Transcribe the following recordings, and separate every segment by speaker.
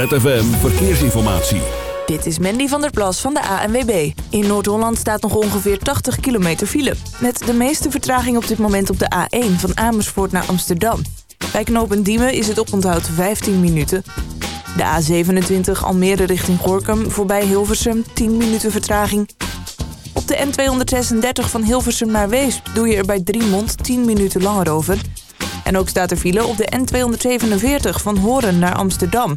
Speaker 1: ZFM Verkeersinformatie.
Speaker 2: Dit is Mandy van der Plas van de ANWB. In Noord-Holland staat nog ongeveer 80 kilometer file. Met de meeste vertraging op dit moment op de A1 van Amersfoort naar Amsterdam. Bij knooppunt Diemen is het oponthoud 15 minuten. De A27 Almere richting Gorkum voorbij Hilversum 10 minuten vertraging. Op de N236 van Hilversum naar Weesp doe je er bij Driemond 10 minuten langer over. En ook staat er file op de N247 van Horen naar Amsterdam.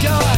Speaker 3: God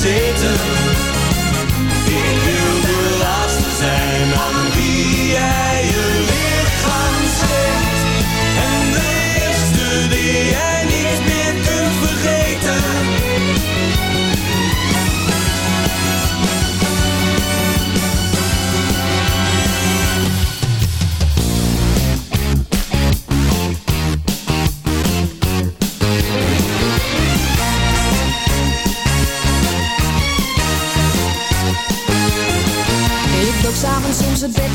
Speaker 3: gezeten. Ik wil de laatste zijn aan wie
Speaker 4: jij je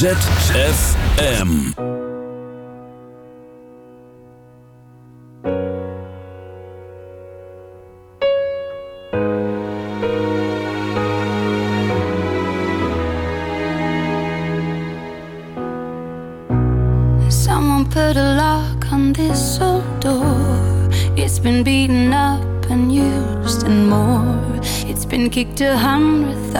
Speaker 1: ZFM.
Speaker 5: Someone put a lock on this old door. It's been beaten up and used and more. It's been kicked a hundred thousand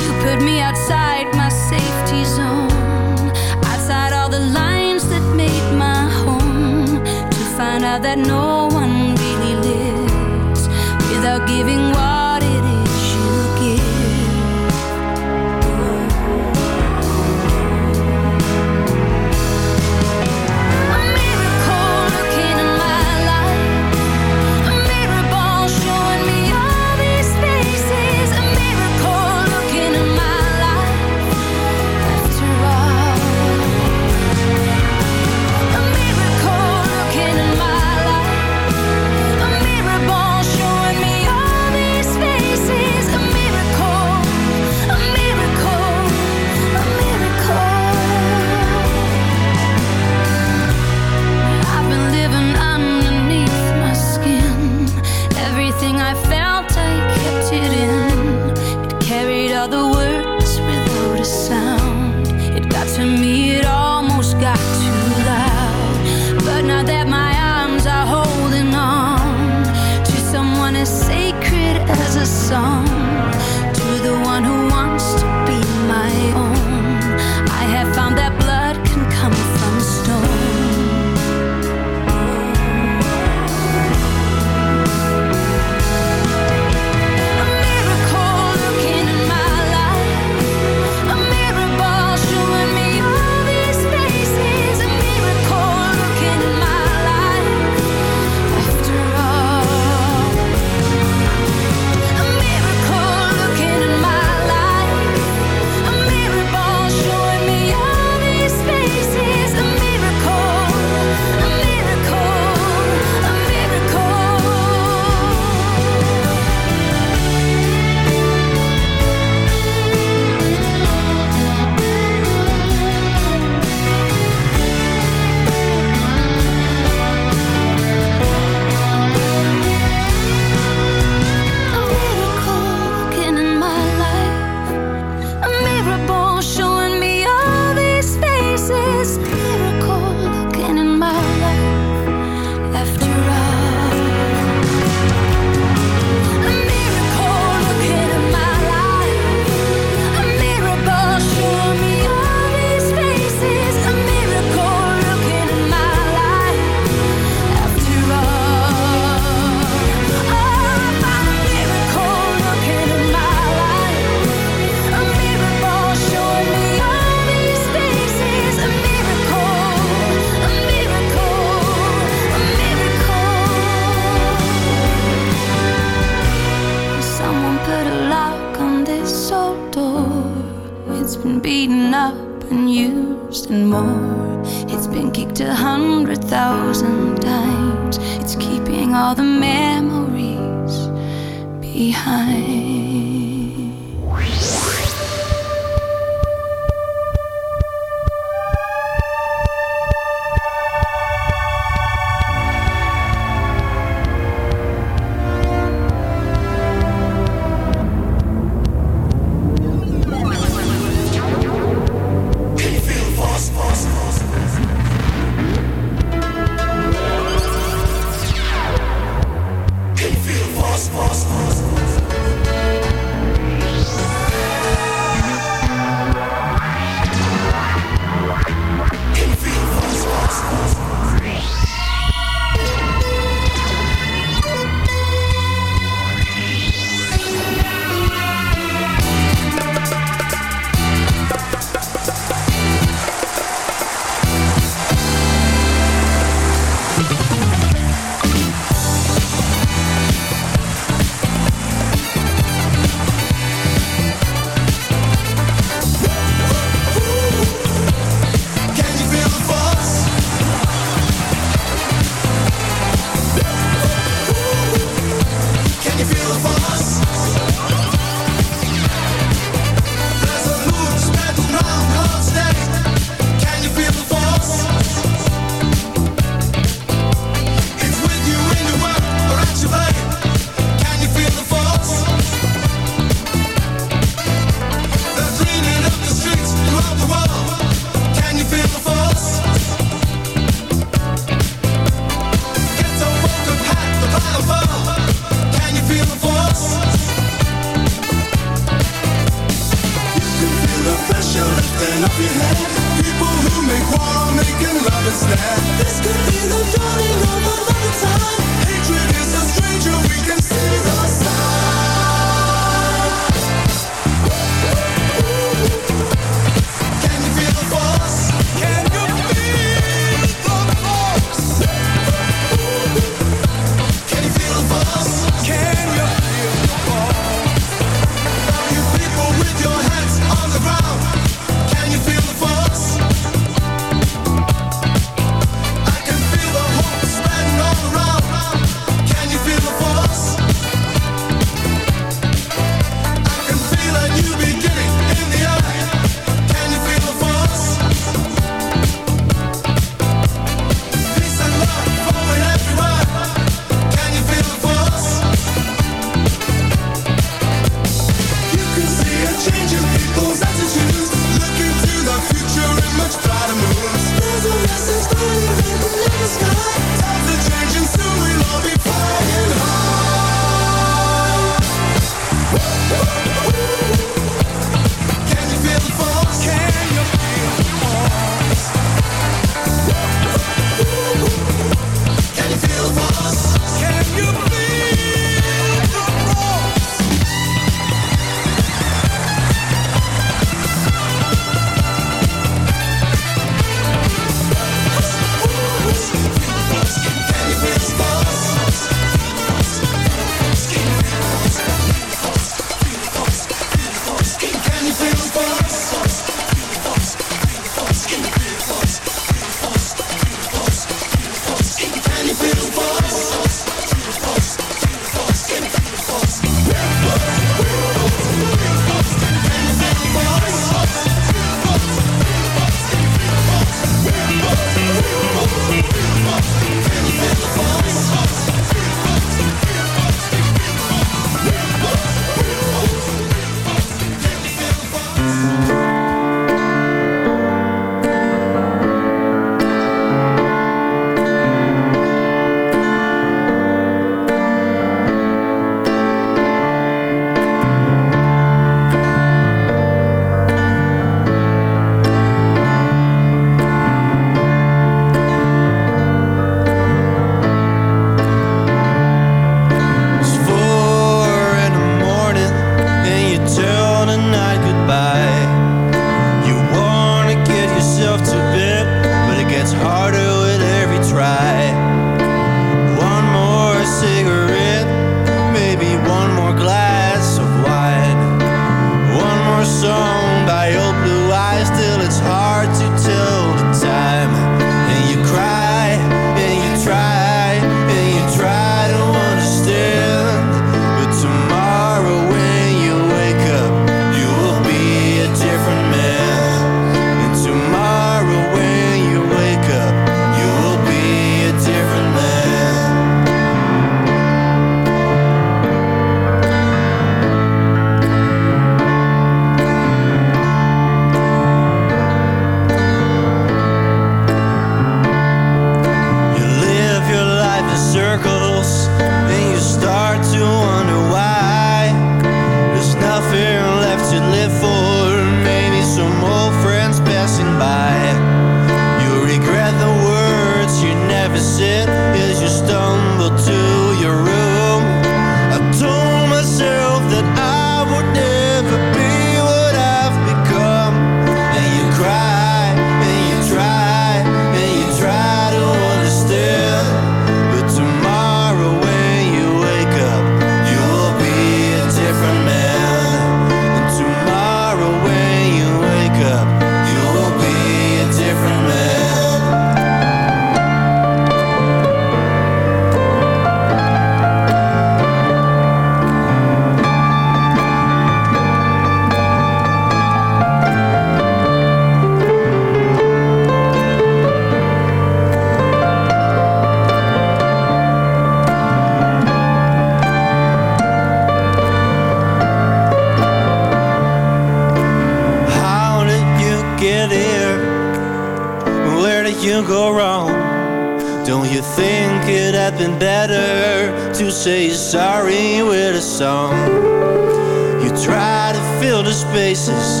Speaker 5: Try to fill the spaces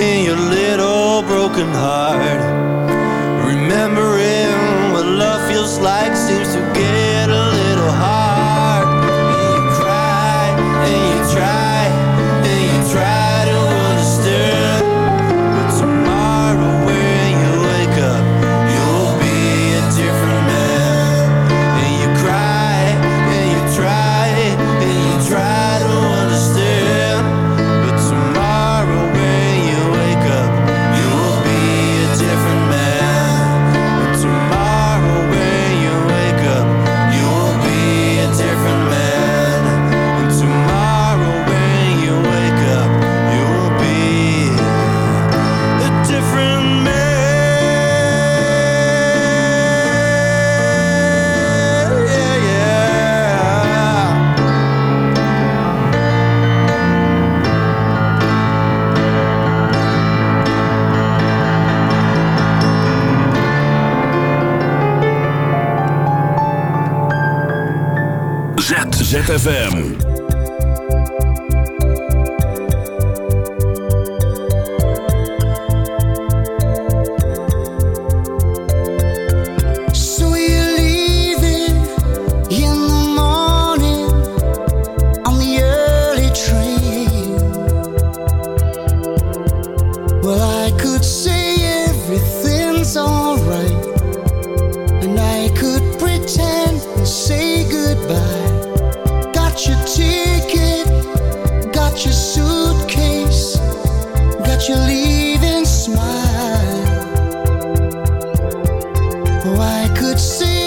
Speaker 5: in
Speaker 6: your little broken heart. Remembering
Speaker 7: what love feels like ZFM. Oh, I could say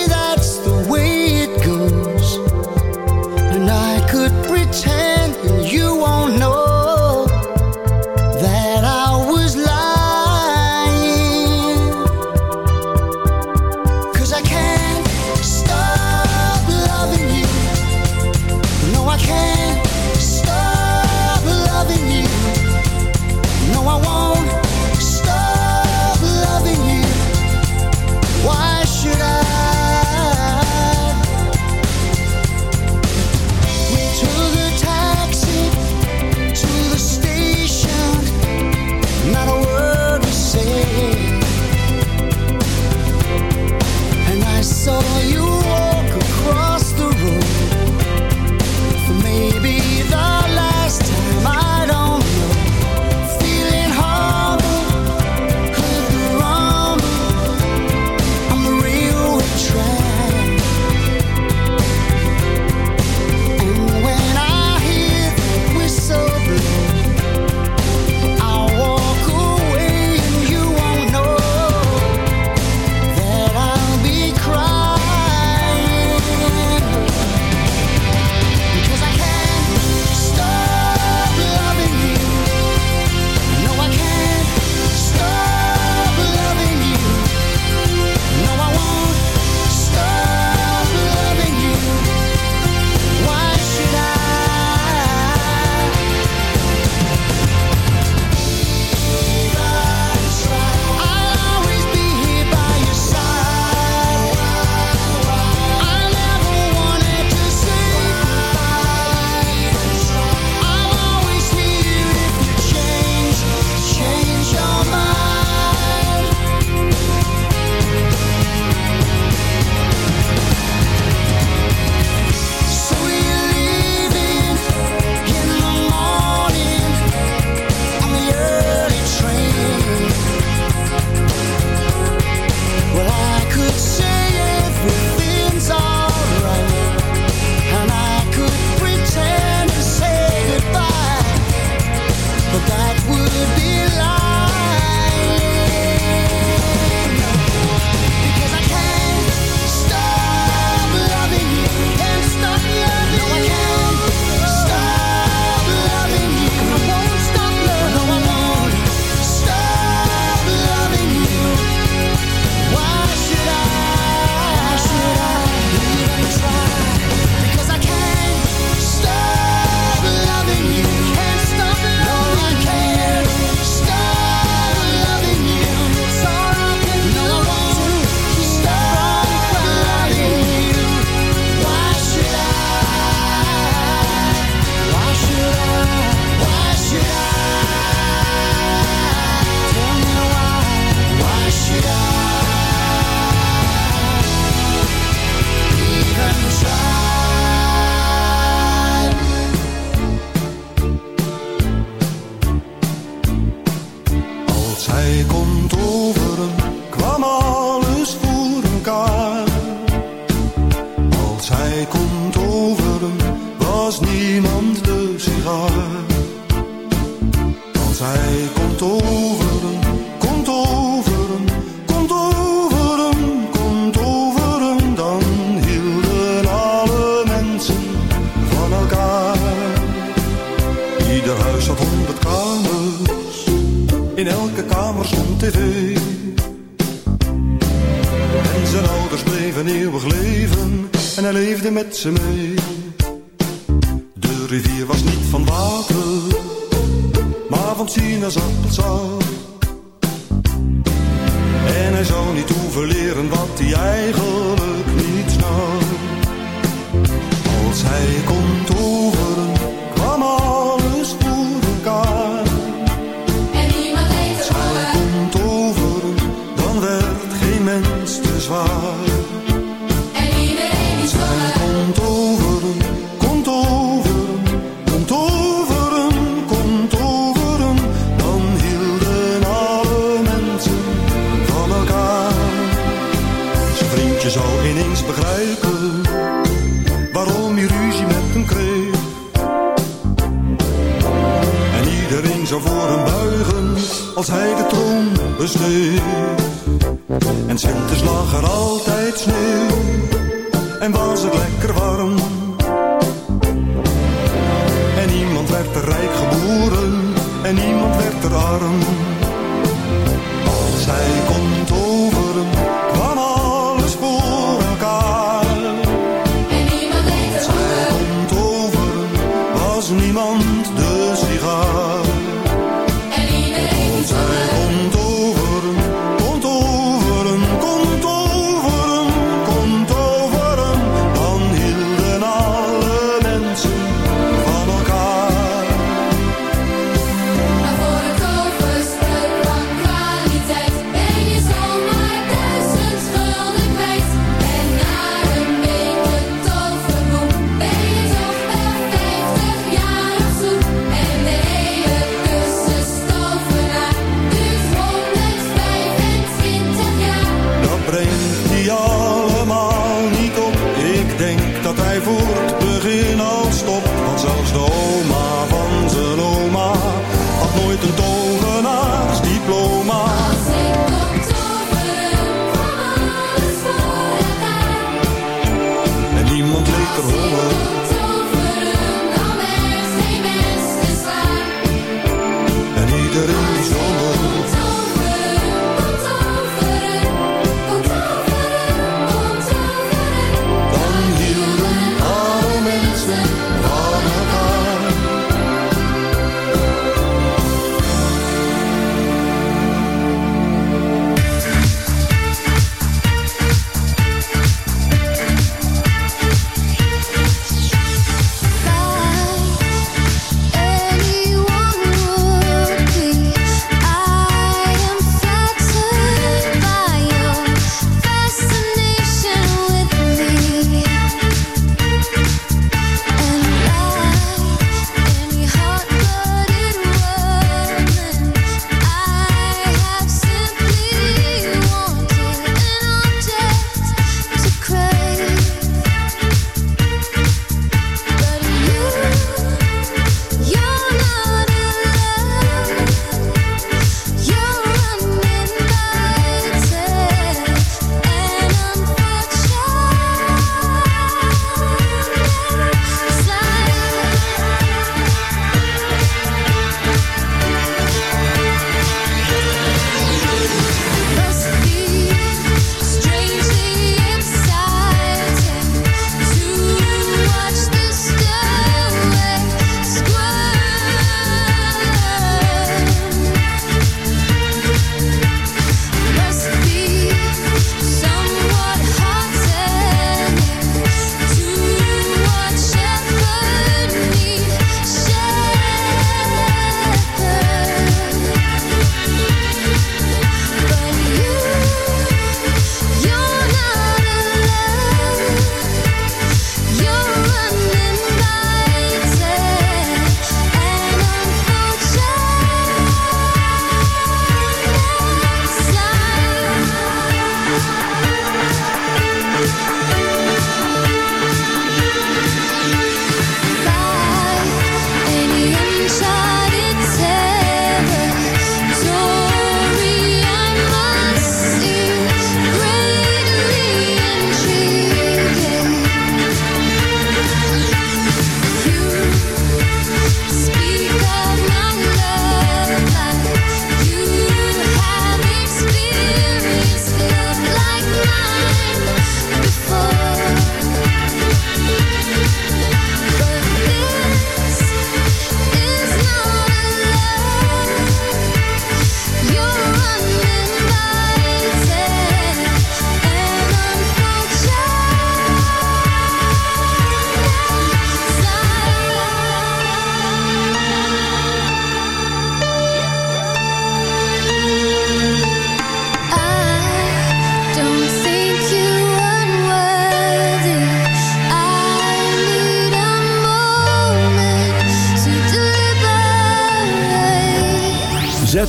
Speaker 8: met ze mee.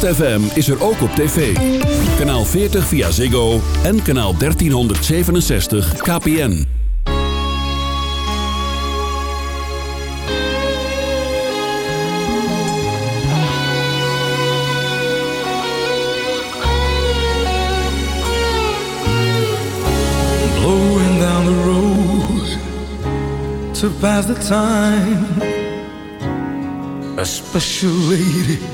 Speaker 1: ZFM is er ook op tv. Kanaal 40 via Ziggo en kanaal 1367 KPN.
Speaker 9: Blowing down the road to pass the time. A special lady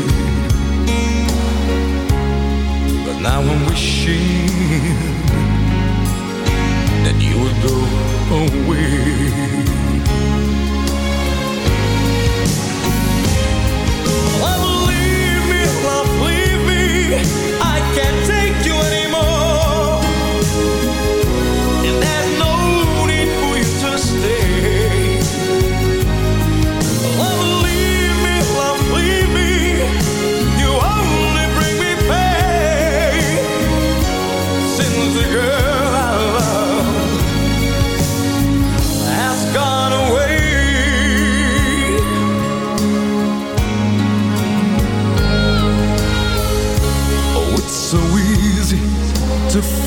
Speaker 9: Now I'm wishing that you would go away. Love, leave me, love, leave me. I can't take you anymore.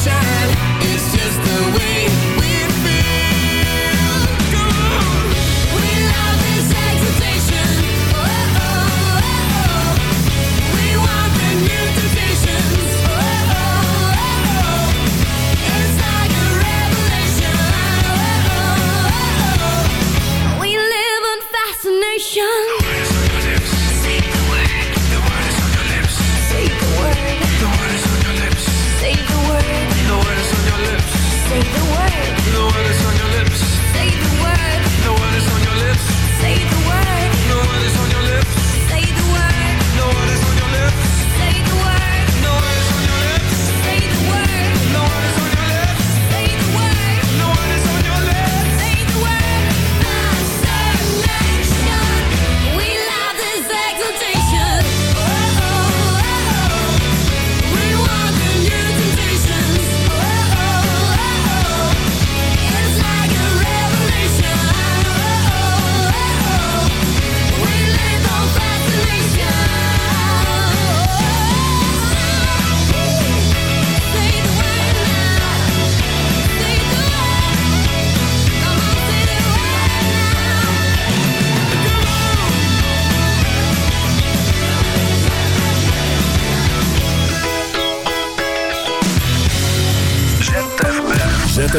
Speaker 5: It's just the way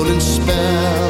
Speaker 7: golden spell.